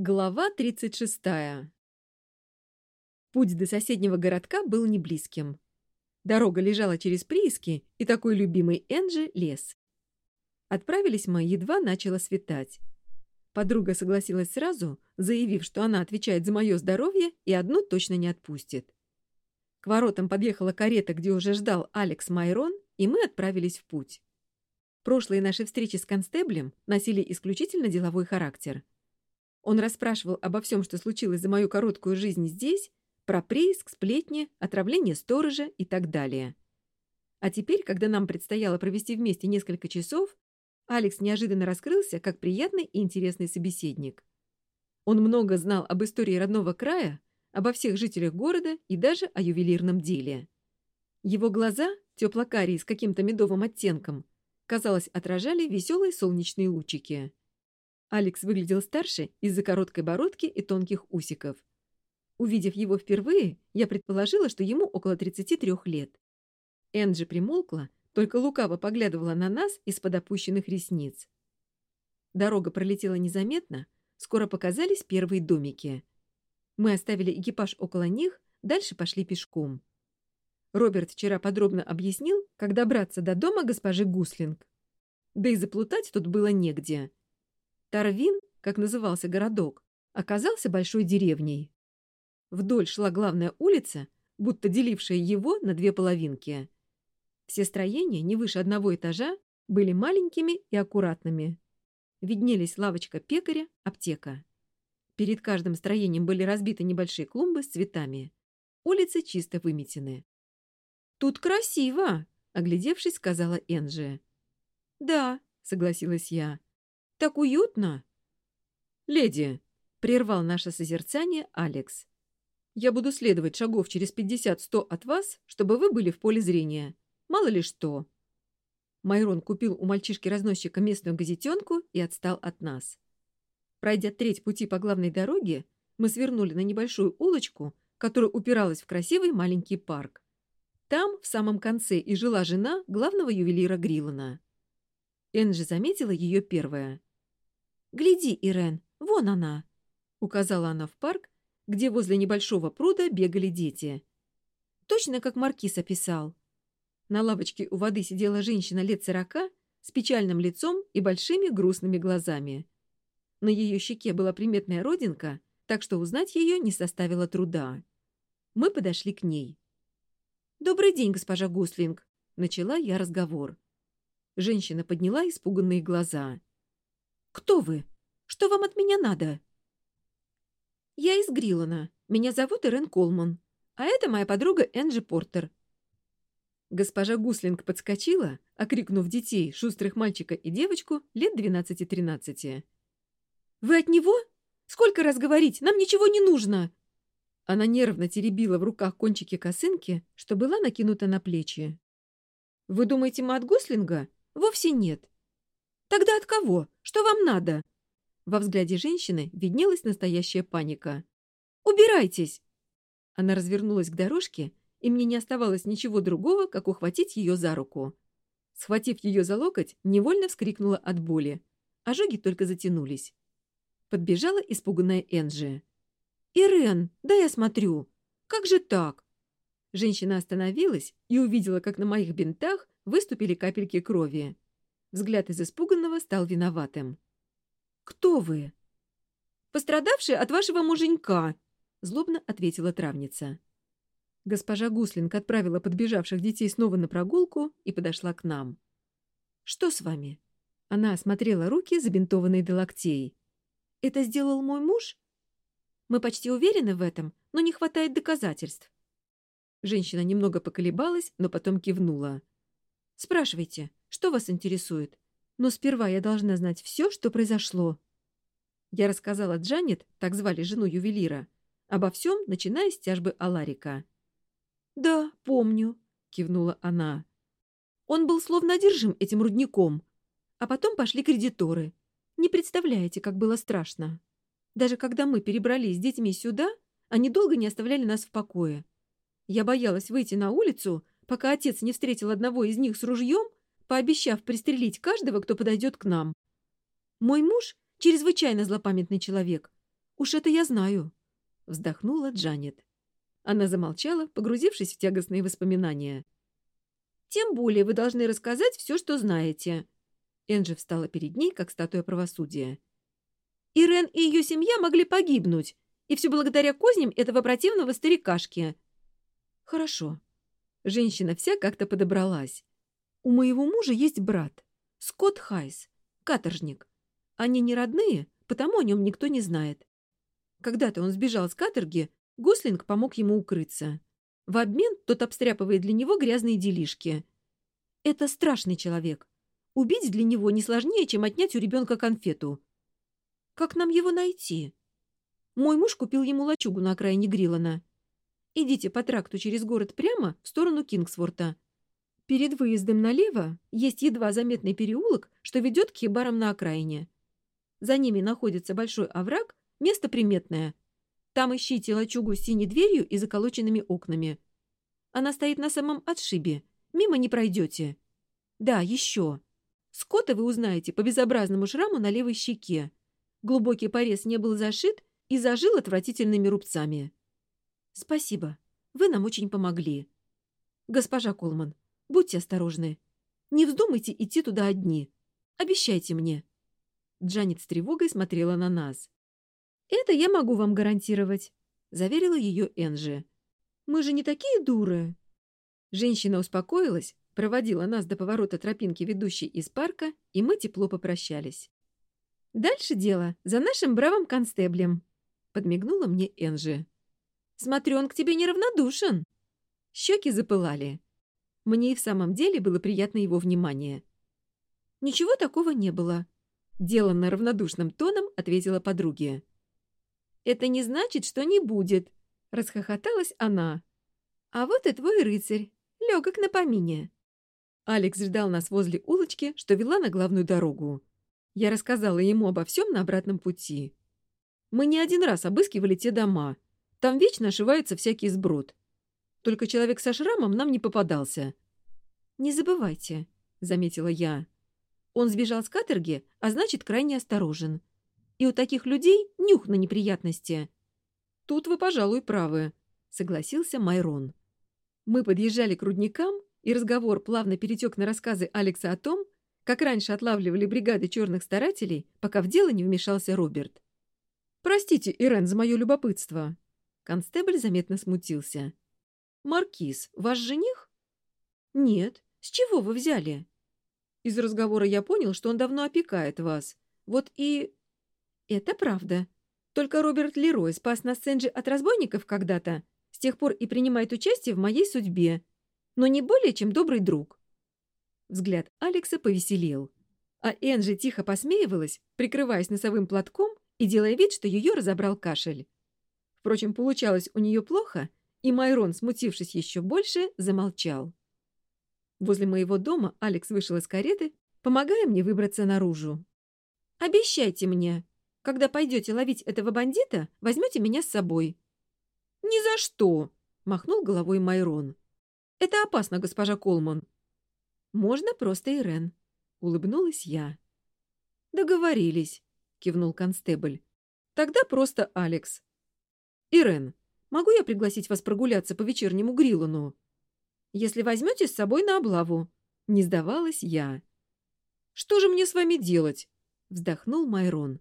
Глава 36. Путь до соседнего городка был не близким. Дорога лежала через прииски и такой любимый Энджи лес. Отправились мы, едва начало светать. Подруга согласилась сразу, заявив, что она отвечает за мое здоровье и одну точно не отпустит. К воротам подъехала карета, где уже ждал Алекс Майрон, и мы отправились в путь. Прошлые наши встречи с констеблем носили исключительно деловой характер – он расспрашивал обо всем, что случилось за мою короткую жизнь здесь, про прииск, сплетни, отравление сторожа и так далее. А теперь, когда нам предстояло провести вместе несколько часов, Алекс неожиданно раскрылся как приятный и интересный собеседник. Он много знал об истории родного края, обо всех жителях города и даже о ювелирном деле. Его глаза, теплокарии с каким-то медовым оттенком, казалось, отражали веселые солнечные лучики. Алекс выглядел старше из-за короткой бородки и тонких усиков. Увидев его впервые, я предположила, что ему около 33 лет. Энджи примолкла, только лукаво поглядывала на нас из-под опущенных ресниц. Дорога пролетела незаметно, скоро показались первые домики. Мы оставили экипаж около них, дальше пошли пешком. Роберт вчера подробно объяснил, как добраться до дома госпожи Гуслинг. Да и заплутать тут было негде. Тарвин, как назывался городок, оказался большой деревней. Вдоль шла главная улица, будто делившая его на две половинки. Все строения, не выше одного этажа, были маленькими и аккуратными. Виднелись лавочка пекаря, аптека. Перед каждым строением были разбиты небольшие клумбы с цветами. Улицы чисто выметены. «Тут красиво!» — оглядевшись, сказала Энджи. «Да», — согласилась я. Так уютно!» «Леди!» — прервал наше созерцание Алекс. «Я буду следовать шагов через пятьдесят-сто от вас, чтобы вы были в поле зрения. Мало ли что!» Майрон купил у мальчишки-разносчика местную газетенку и отстал от нас. Пройдя треть пути по главной дороге, мы свернули на небольшую улочку, которая упиралась в красивый маленький парк. Там, в самом конце, и жила жена главного ювелира Гриллана. Энджи заметила ее первая. «Гляди, Ирен, вон она!» — указала она в парк, где возле небольшого пруда бегали дети. Точно как Маркиз описал. На лавочке у воды сидела женщина лет сорока с печальным лицом и большими грустными глазами. На ее щеке была приметная родинка, так что узнать ее не составило труда. Мы подошли к ней. «Добрый день, госпожа Гуслинг», — начала я разговор. Женщина подняла испуганные глаза. «Кто вы? Что вам от меня надо?» «Я из Грилана. Меня зовут Ирен Колман. А это моя подруга Энджи Портер». Госпожа Гуслинг подскочила, окрикнув детей, шустрых мальчика и девочку, лет двенадцати-тринадцати. «Вы от него? Сколько раз говорить? Нам ничего не нужно!» Она нервно теребила в руках кончики косынки, что была накинута на плечи. «Вы думаете, мы от Гуслинга? Вовсе нет. Тогда от кого? Что вам надо?» Во взгляде женщины виднелась настоящая паника. «Убирайтесь!» Она развернулась к дорожке, и мне не оставалось ничего другого, как ухватить ее за руку. Схватив ее за локоть, невольно вскрикнула от боли. Ожоги только затянулись. Подбежала испуганная Энджи. «Ирен, да я смотрю! Как же так?» Женщина остановилась и увидела, как на моих бинтах выступили капельки крови взгляд из испуганного стал виноватым. «Кто вы?» «Пострадавший от вашего муженька», — злобно ответила травница. Госпожа Гуслинг отправила подбежавших детей снова на прогулку и подошла к нам. «Что с вами?» Она осмотрела руки, забинтованные до локтей. «Это сделал мой муж?» «Мы почти уверены в этом, но не хватает доказательств». Женщина немного поколебалась, но потом кивнула. «Спрашивайте, что вас интересует? Но сперва я должна знать все, что произошло». Я рассказала Джанет, так звали жену ювелира, обо всем, начиная с тяжбы Аларика. «Да, помню», — кивнула она. «Он был словно одержим этим рудником. А потом пошли кредиторы. Не представляете, как было страшно. Даже когда мы перебрались с детьми сюда, они долго не оставляли нас в покое. Я боялась выйти на улицу, пока отец не встретил одного из них с ружьем пообещав пристрелить каждого, кто подойдет к нам. Мой муж — чрезвычайно злопамятный человек. Уж это я знаю. Вздохнула Джанет. Она замолчала, погрузившись в тягостные воспоминания. «Тем более вы должны рассказать все, что знаете». Энджи встала перед ней, как статуя правосудия. «Ирен и ее семья могли погибнуть, и все благодаря козням этого противного старикашки». «Хорошо». Женщина вся как-то подобралась. У моего мужа есть брат, Скотт Хайс, каторжник. Они не родные, потому о нем никто не знает. Когда-то он сбежал с каторги, Гослинг помог ему укрыться. В обмен тот обстряпывает для него грязные делишки. Это страшный человек. Убить для него не сложнее, чем отнять у ребенка конфету. Как нам его найти? Мой муж купил ему лачугу на окраине Грилана. Идите по тракту через город прямо в сторону Кингсворта. Перед выездом налево есть едва заметный переулок, что ведет к хибарам на окраине. За ними находится большой овраг, место приметное. Там ищите лачугу с синей дверью и заколоченными окнами. Она стоит на самом отшибе. Мимо не пройдете. Да, еще. Скотта вы узнаете по безобразному шраму на левой щеке. Глубокий порез не был зашит и зажил отвратительными рубцами. Спасибо. Вы нам очень помогли. Госпожа Колман, Будьте осторожны. Не вздумайте идти туда одни. Обещайте мне». Джанет с тревогой смотрела на нас. «Это я могу вам гарантировать», — заверила ее Энджи. «Мы же не такие дуры». Женщина успокоилась, проводила нас до поворота тропинки, ведущей из парка, и мы тепло попрощались. «Дальше дело за нашим бравым констеблем», — подмигнула мне Энджи. «Смотрю, он к тебе неравнодушен». Щеки запылали. Мне и в самом деле было приятно его внимание. «Ничего такого не было», — деланно равнодушным тоном ответила подруге. «Это не значит, что не будет», — расхохоталась она. «А вот и твой рыцарь, легок на помине». Алекс ждал нас возле улочки, что вела на главную дорогу. Я рассказала ему обо всем на обратном пути. Мы не один раз обыскивали те дома. Там вечно ошивается всякий сброд. Только человек со шрамом нам не попадался. «Не забывайте», — заметила я. «Он сбежал с каторги, а значит, крайне осторожен. И у таких людей нюх на неприятности». «Тут вы, пожалуй, правы», — согласился Майрон. Мы подъезжали к рудникам, и разговор плавно перетек на рассказы Алекса о том, как раньше отлавливали бригады черных старателей, пока в дело не вмешался Роберт. «Простите, Ирен, за мое любопытство». Констебль заметно смутился. Маркиз, ваш жених? Нет. С чего вы взяли? Из разговора я понял, что он давно опекает вас. Вот и... Это правда. Только Роберт Лерой спас нас Сэнджи от разбойников когда-то, с тех пор и принимает участие в моей судьбе. Но не более, чем добрый друг. Взгляд Алекса повеселел. А Энджи тихо посмеивалась, прикрываясь носовым платком и делая вид, что ее разобрал кашель. Впрочем, получалось у нее плохо — и Майрон, смутившись еще больше, замолчал. Возле моего дома Алекс вышел из кареты, помогая мне выбраться наружу. «Обещайте мне, когда пойдете ловить этого бандита, возьмете меня с собой». «Ни за что!» — махнул головой Майрон. «Это опасно, госпожа Колман». «Можно просто Ирен», — улыбнулась я. «Договорились», — кивнул констебль. «Тогда просто Алекс». «Ирен, могу я пригласить вас прогуляться по вечернему Грилану?» если возьмете с собой на облаву». Не сдавалась я. «Что же мне с вами делать?» — вздохнул Майрон.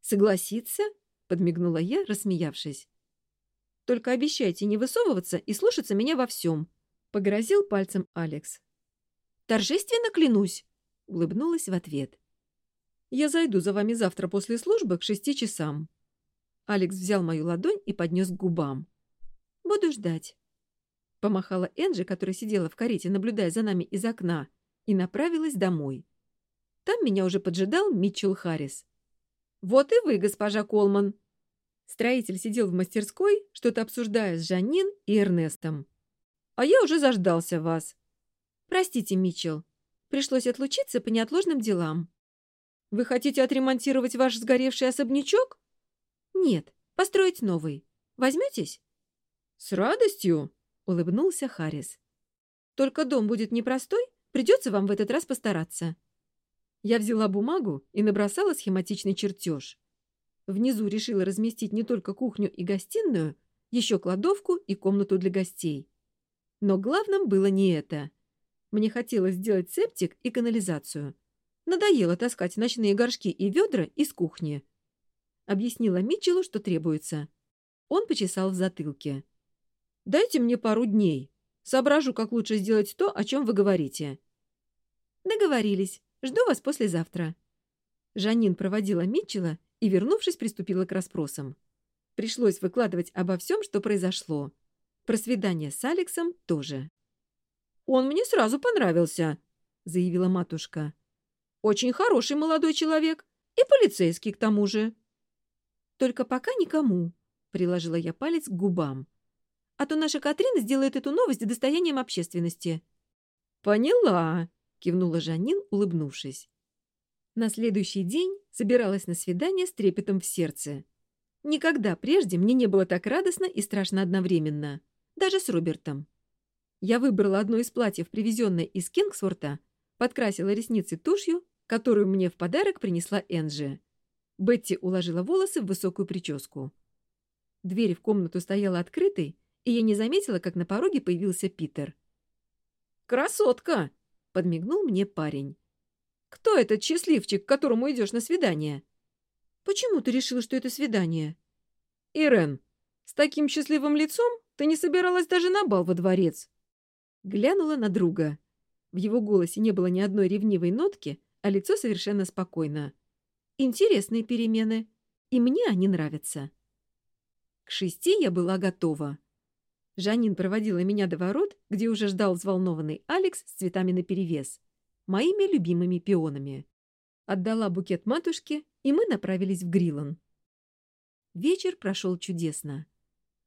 «Согласиться?» — подмигнула я, рассмеявшись. «Только обещайте не высовываться и слушаться меня во всем», — погрозил пальцем Алекс. «Торжественно клянусь!» — улыбнулась в ответ. «Я зайду за вами завтра после службы к шести часам». Алекс взял мою ладонь и поднес к губам. «Буду ждать». Помахала Энджи, которая сидела в карете, наблюдая за нами из окна, и направилась домой. Там меня уже поджидал Митчелл Харрис. «Вот и вы, госпожа Колман!» Строитель сидел в мастерской, что-то обсуждая с Жанин и Эрнестом. «А я уже заждался вас». «Простите, Митчелл, пришлось отлучиться по неотложным делам». «Вы хотите отремонтировать ваш сгоревший особнячок?» «Нет, построить новый. Возьметесь?» «С радостью!» — улыбнулся Харрис. «Только дом будет непростой, придется вам в этот раз постараться». Я взяла бумагу и набросала схематичный чертеж. Внизу решила разместить не только кухню и гостиную, еще кладовку и комнату для гостей. Но главным было не это. Мне хотелось сделать септик и канализацию. Надоело таскать ночные горшки и ведра из кухни объяснила Митчеллу, что требуется. Он почесал в затылке. «Дайте мне пару дней. Соображу, как лучше сделать то, о чем вы говорите». «Договорились. Жду вас послезавтра». Жанин проводила Митчелла и, вернувшись, приступила к расспросам. Пришлось выкладывать обо всем, что произошло. Про свидание с Алексом тоже. «Он мне сразу понравился», — заявила матушка. «Очень хороший молодой человек и полицейский к тому же» только пока никому», — приложила я палец к губам. «А то наша Катрина сделает эту новость достоянием общественности». «Поняла», — кивнула Жанин, улыбнувшись. На следующий день собиралась на свидание с трепетом в сердце. Никогда прежде мне не было так радостно и страшно одновременно. Даже с Робертом. Я выбрала одно из платьев, привезенное из Кингсворта, подкрасила ресницы тушью, которую мне в подарок принесла Энджи. Бетти уложила волосы в высокую прическу. Дверь в комнату стояла открытой, и я не заметила, как на пороге появился Питер. «Красотка!» — подмигнул мне парень. «Кто этот счастливчик, к которому идешь на свидание?» «Почему ты решила, что это свидание?» «Ирен, с таким счастливым лицом ты не собиралась даже на Интересные перемены, и мне они нравятся. К шести я была готова. Жанин проводила меня до ворот, где уже ждал взволнованный Алекс с цветами наперевес, моими любимыми пионами. Отдала букет матушке, и мы направились в Грилан. Вечер прошел чудесно.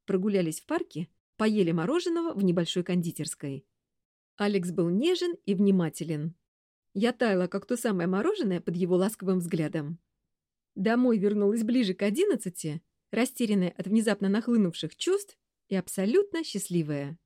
Прогулялись в парке, поели мороженого в небольшой кондитерской. Алекс был нежен и внимателен. Я таяла, как то самое мороженое, под его ласковым взглядом. Домой вернулась ближе к одиннадцати, растерянная от внезапно нахлынувших чувств и абсолютно счастливая.